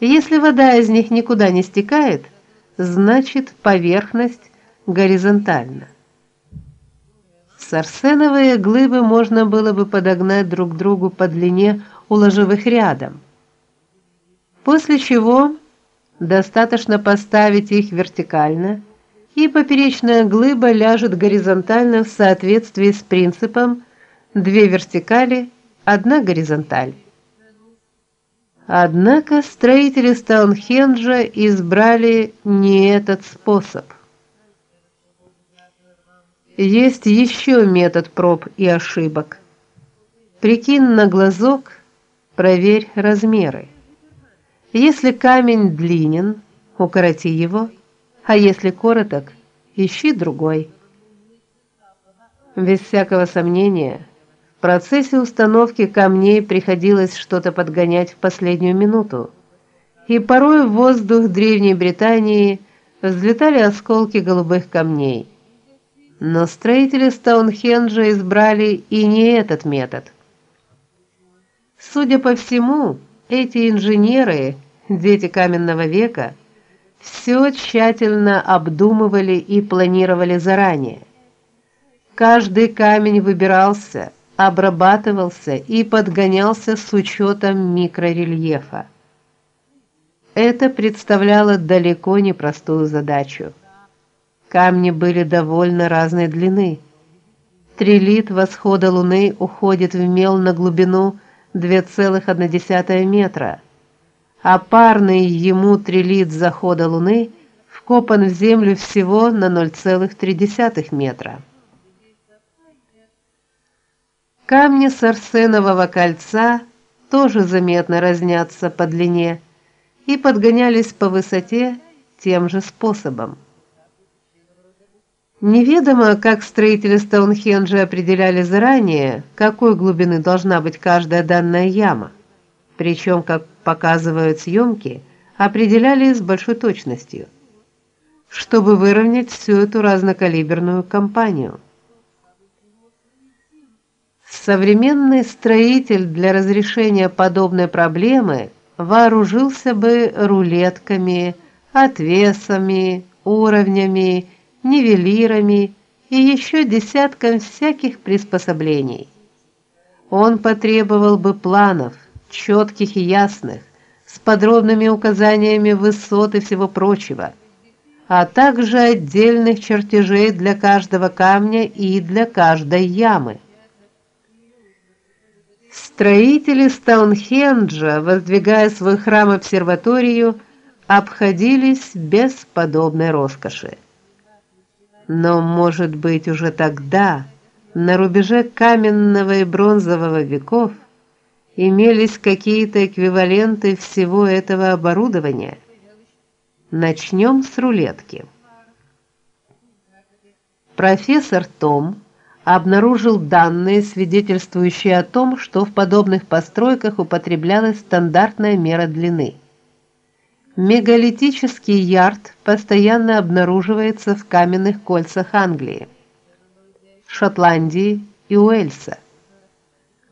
Если вода из них никуда не стекает, значит, поверхность горизонтальна. Сарсеновые глыбы можно было бы подогнать друг к другу по длине, уложив их рядом. После чего достаточно поставить их вертикально, и поперечная глыба ляжет горизонтально в соответствии с принципом две вертикали, одна горизонталь. Однако строители Стоунхенджа избрали не этот способ. Есть еще метод проб и ошибок. Прикинь на глазок, проверь размеры. Если камень длинен, укороти его, а если короток, ищи другой. Без всякого сомнения, процессе установки камней приходилось что-то подгонять в последнюю минуту. И порой в воздух Древней Британии взлетали осколки голубых камней. Но строители Стоунхенджа избрали и не этот метод. Судя по всему, эти инженеры, дети каменного века, все тщательно обдумывали и планировали заранее. Каждый камень выбирался, обрабатывался и подгонялся с учетом микрорельефа. Это представляло далеко не простую задачу. Камни были довольно разной длины. Трилит восхода Луны уходит в мел на глубину 2,1 метра, а парный ему трилит захода Луны вкопан в землю всего на 0,3 метра. Камни с арсенового кольца тоже заметно разнятся по длине и подгонялись по высоте тем же способом. Неведомо, как строители Стоунхенджа определяли заранее, какой глубины должна быть каждая данная яма. Причем, как показывают съемки, определяли с большой точностью, чтобы выровнять всю эту разнокалиберную компанию. Современный строитель для разрешения подобной проблемы вооружился бы рулетками, отвесами, уровнями, нивелирами и еще десятком всяких приспособлений. Он потребовал бы планов, четких и ясных, с подробными указаниями высот и всего прочего, а также отдельных чертежей для каждого камня и для каждой ямы. Строители Стоунхенджа, воздвигая свой храм-обсерваторию, обходились без подобной роскоши. Но, может быть, уже тогда, на рубеже каменного и бронзового веков, имелись какие-то эквиваленты всего этого оборудования. Начнем с рулетки. Профессор Том обнаружил данные, свидетельствующие о том, что в подобных постройках употреблялась стандартная мера длины. Мегалитический ярд постоянно обнаруживается в каменных кольцах Англии, Шотландии и Уэльса.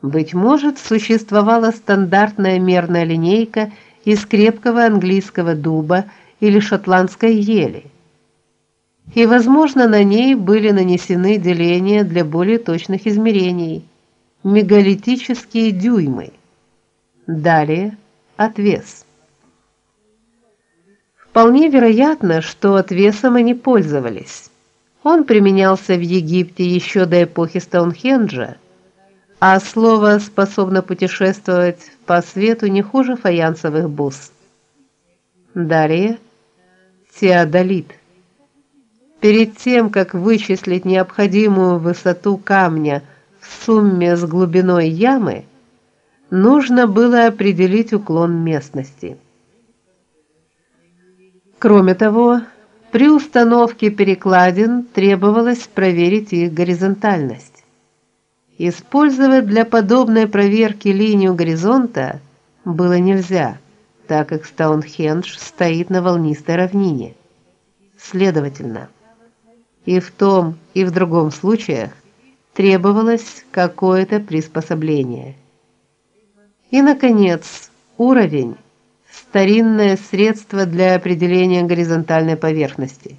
Быть может, существовала стандартная мерная линейка из крепкого английского дуба или шотландской ели и, возможно, на ней были нанесены деления для более точных измерений мегалитические дюймы. Далее отвес. Вполне вероятно, что отвесом они пользовались. Он применялся в Египте еще до эпохи Стоунхенджа, а слово способно путешествовать по свету не хуже фаянсовых бус. Далее теодолит. Перед тем, как вычислить необходимую высоту камня в сумме с глубиной ямы, нужно было определить уклон местности. Кроме того, при установке перекладин требовалось проверить их горизонтальность. Использовать для подобной проверки линию горизонта было нельзя, так как Стоунхендж стоит на волнистой равнине. Следовательно, и в том, и в другом случаях требовалось какое-то приспособление. И наконец, уровень старинное средство для определения горизонтальной поверхности.